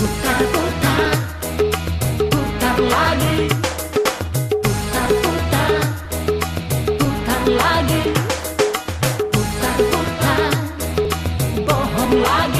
putar putar putar lagi putar putar putar lagi putar putar bohong lagi